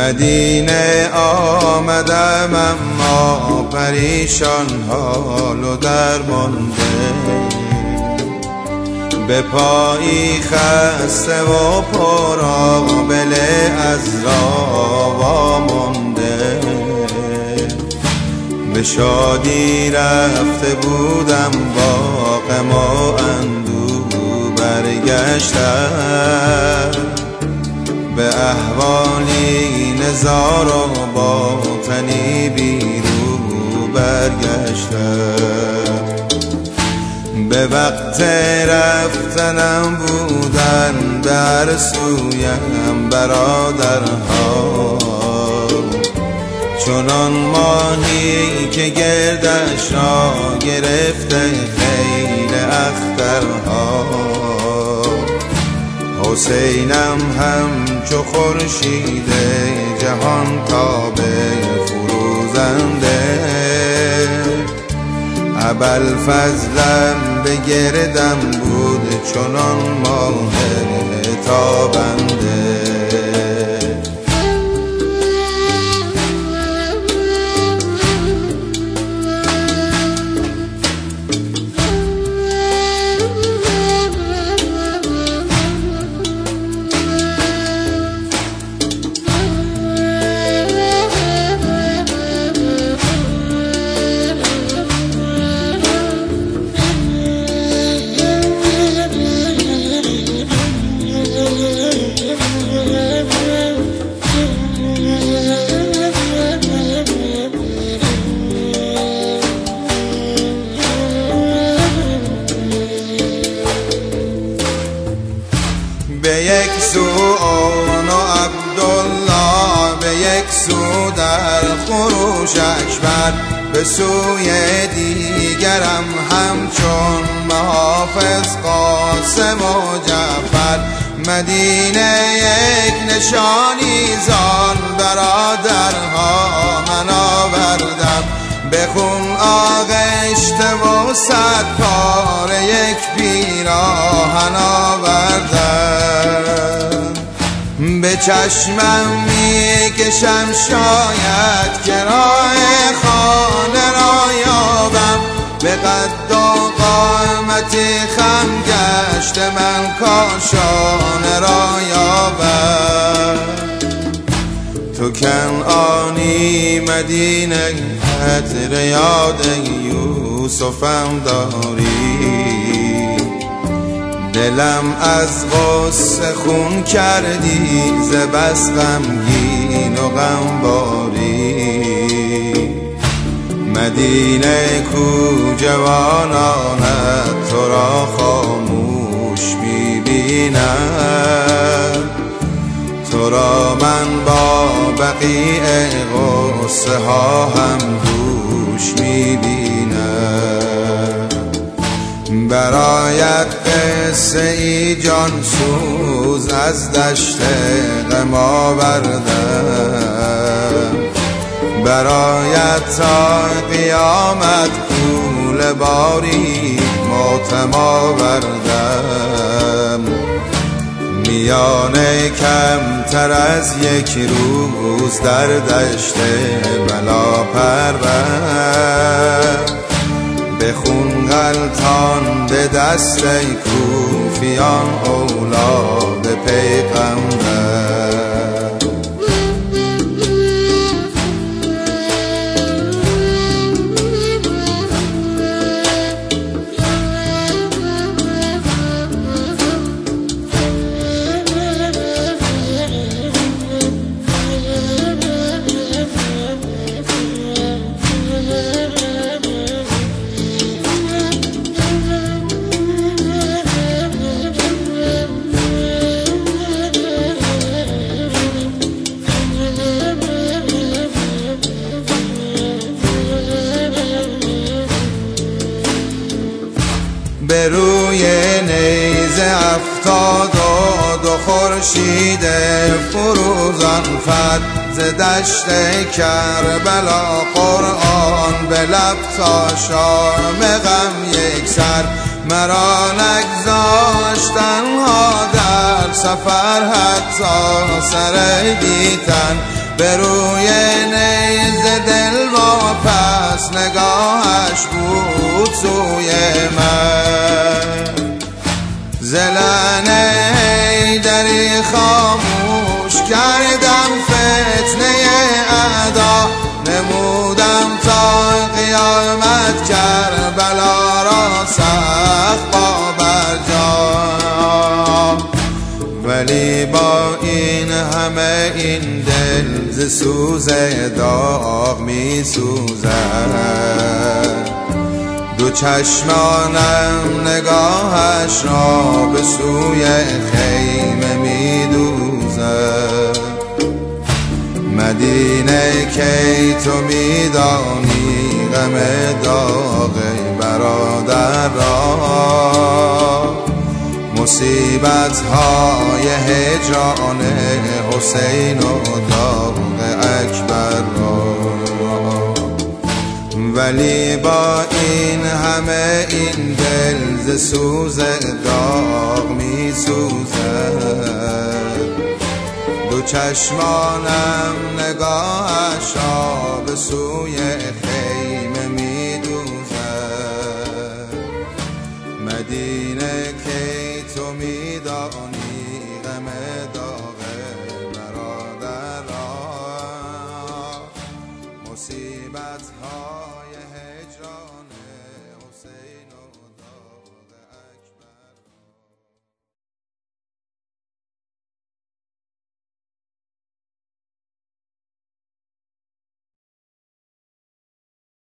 مدینه آمدم اما پریشان حال و درمانده به پایی خسته و پرآبله از راه مانده به شادی رفته بودم با ما اندو برگشتم. نزار و باطنی بیرو برگشتم به وقت رفتنم بودن بر سویم برادرها. چنان ماهی که گردش را گرفته خیل اخترها. حسینم هم چو خورشید جهان تابه فروزنده. ابل فضلم به گردم بود چنان ماه تابنده. خروش اکبر به سوی دیگرم همچون محافظ قاسم و جعفر. مدینه یک نشانی زان برادرها من آوردم. بخون آغشته و صد پار یک پیراهن آوردم. به چشمم می‌کشم شاید به قد و قامت خم گشت من کاشانه را یابم تو کنعانی مدینه حتر یاد یوسفم داری. دلم از غصه خون کردی ز بس غمگین و غمباری مدینه کو جوانانت تو را خاموش می‌بینم. تو را من با بقیع غصه ها هم دوش می‌بینم. برایت قصه ای جان سوز از دشت غم آوردم برایت تا قیامت کول باری ماتم آوردم. میانه کمتر از یک روز در دشت بلا پرم به خون غلطان به دست کوفیان اولاد پیغمبر باد و خورشید فروزان فد ز دشت کربلا قرآن به لب تا شام غم یک سر. مرا نگذاشتن ها در سفر حتی سر بیتن به روی نیز دل و پس نگاهش بود سوی من. زلنه ولی با این همه این دل ز سوز داغ می سوزد. دو چشمانم نگاهش را به سوی خیمه می دوزد. مدینه کی تو میدانی غم داغ برادر را مصیبت های هجران حسین و داغ اکبر را. ولی با این همه این دل ز سوز داغ می سوزد دو چشمانم نگاهش به سوی خیر